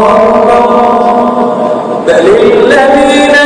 الله يعلم الجهر